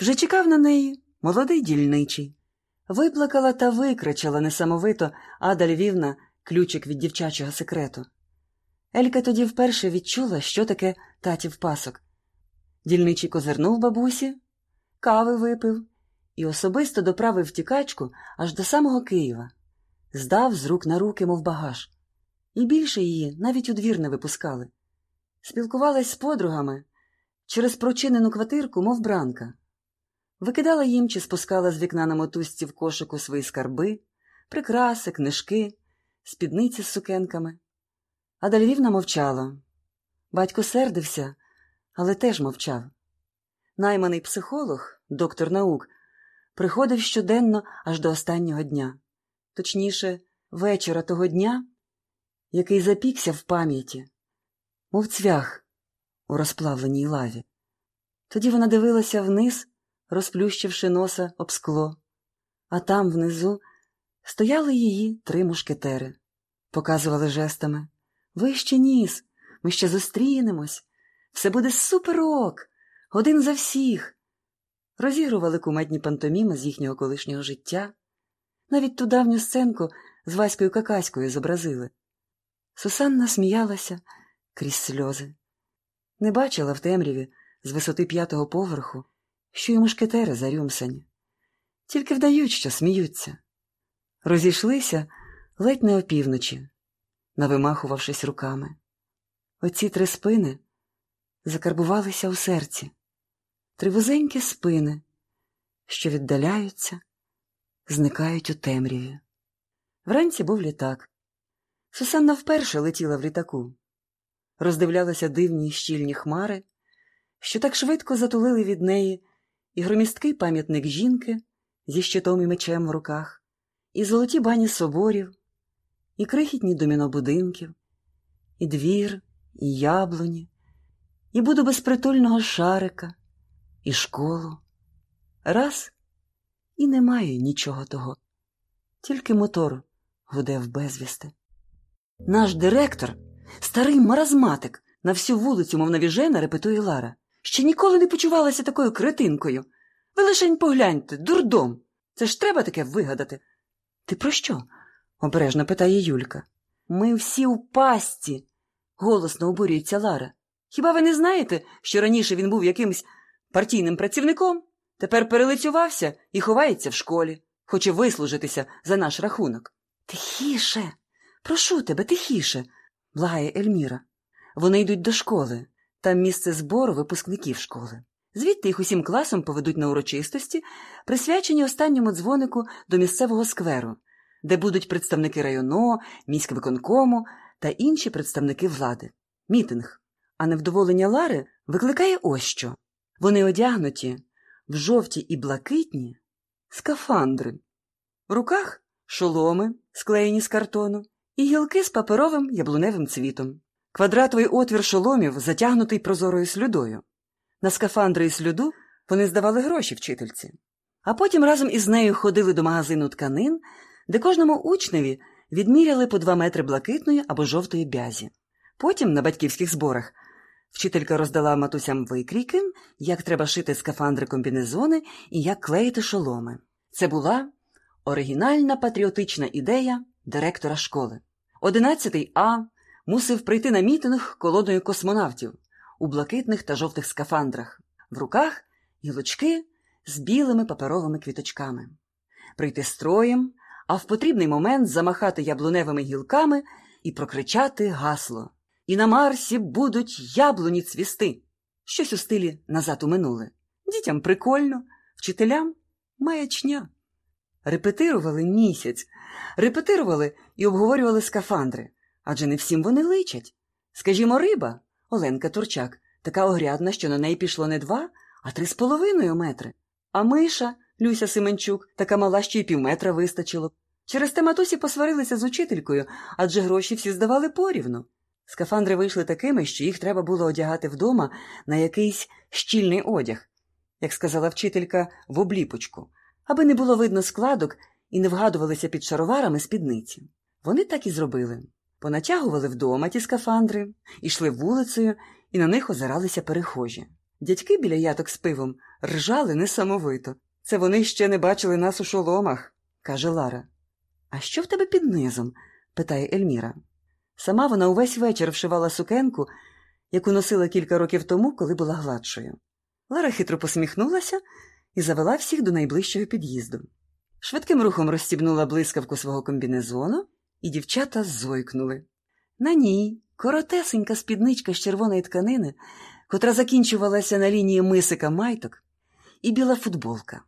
Вже чекав на неї молодий дільничий. Виплакала та викричала несамовито Ада Львівна ключик від дівчачого секрету. Елька тоді вперше відчула, що таке татів пасок. Дільничий козирнув бабусі, кави випив і особисто доправив втікачку аж до самого Києва, здав з рук на руки, мов багаж. І більше її навіть у двір не випускали. Спілкувалась з подругами через прочинену квартирку, мов бранка. Викидала їм чи спускала з вікна на мотузці в кошику свої скарби, прикраси, книжки, спідниці з сукенками. Ада Львівна мовчала. Батько сердився, але теж мовчав. Найманий психолог, доктор наук, приходив щоденно аж до останнього дня, точніше, вечора того дня, який запікся в пам'яті, мов цвях у розплавленій лаві. Тоді вона дивилася вниз, розплющивши носа об скло, а там внизу стояли її три мушкетери, показували жестами. Ви ще ніс, ми ще зустрінемось. Все буде суперок, один за всіх. Розігрували кумедні пантоміми з їхнього колишнього життя. Навіть ту давню сценку з Ваською Какаською зобразили. Сусанна сміялася крізь сльози. Не бачила в темряві з висоти п'ятого поверху, що й мушкетери зарюмсані. Тільки вдають, що сміються. Розійшлися ледь не опівночі, навимахувавшись руками. Оці три спини закарбувалися у серці, три вузенькі спини, що віддаляються, зникають у темряві. Вранці був літак. Сусанна вперше летіла в літаку, роздивлялася дивні щільні хмари, що так швидко затулили від неї і громісткий пам'ятник жінки зі щитом і мечем в руках, і золоті бані соборів, і крихітні доміно будинків, і двір, і яблуні, і буду безпритульного шарика, і школу. Раз і немає нічого того, тільки мотор гуде в безвісти. Наш директор, старий маразматик, на всю вулицю, мов навіжена, репетує Лара. Ще ніколи не почувалася такою кретинкою. Ви лишень погляньте, дурдом. Це ж треба таке вигадати. Ти про що? обережно питає Юлька. Ми всі у пастці, голосно обурюється Лара. Хіба ви не знаєте, що раніше він був якимсь партійним працівником? Тепер перелицювався і ховається в школі, хоче вислужитися за наш рахунок. Тихіше, прошу тебе, тихіше, благає Ельміра. Вони йдуть до школи, там місце збору випускників школи. Звідти їх усім класом поведуть на урочистості, присвячені останньому дзвонику до місцевого скверу, де будуть представники районо, міськвиконкому та інші представники влади. Мітинг. А невдоволення Лари викликає ось що. Вони одягнуті в жовті і блакитні скафандри. В руках шоломи, склеєні з картону, і гілки з паперовим яблуневим цвітом. Квадратовий отвір шоломів затягнутий прозорою слюдою. На скафандри і слюду вони здавали гроші вчительці. А потім разом із нею ходили до магазину тканин, де кожному учневі відміряли по два метри блакитної або жовтої бязі. Потім, на батьківських зборах, вчителька роздала матусям викрійки, як треба шити скафандри комбінезони і як клеїти шоломи. Це була оригінальна патріотична ідея директора школи. Одинадцятий А мусив прийти на мітинг колоною космонавтів у блакитних та жовтих скафандрах, в руках гілочки з білими паперовими квіточками, прийти строєм, а в потрібний момент замахати яблуневими гілками і прокричати гасло. І на Марсі будуть яблуні цвісти. Щось у стилі назад у минуле. Дітям прикольно, вчителям маячня. Репетирували місяць, репетирували і обговорювали скафандри, адже не всім вони личать. Скажімо, риба, Оленка Турчак, така огрядна, що на неї пішло не два, а три з половиною метри. А миша, Люся Семенчук, така мала, що й півметра вистачило. Через те матусі посварилися з учителькою, адже гроші всі здавали порівну. Скафандри вийшли такими, що їх треба було одягати вдома на якийсь щільний одяг, як сказала вчителька, в обліпочку, аби не було видно складок і не вгадувалися під шароварами спідниці. Вони так і зробили. Понатягували вдома ті скафандри, йшли вулицею, і на них озиралися перехожі. Дядьки біля яток з пивом ржали несамовито. Це вони ще не бачили нас у шоломах, каже Лара. А що в тебе під низом? питає Ельміра. Сама вона увесь вечір вшивала сукенку, яку носила кілька років тому, коли була гладшою. Лара хитро посміхнулася і завела всіх до найближчого під'їзду. Швидким рухом розстібнула блискавку свого комбінезону, і дівчата зойкнули. На ній коротесенька спідничка з червоної тканини, котра закінчувалася на лінії мисика майток, і біла футболка.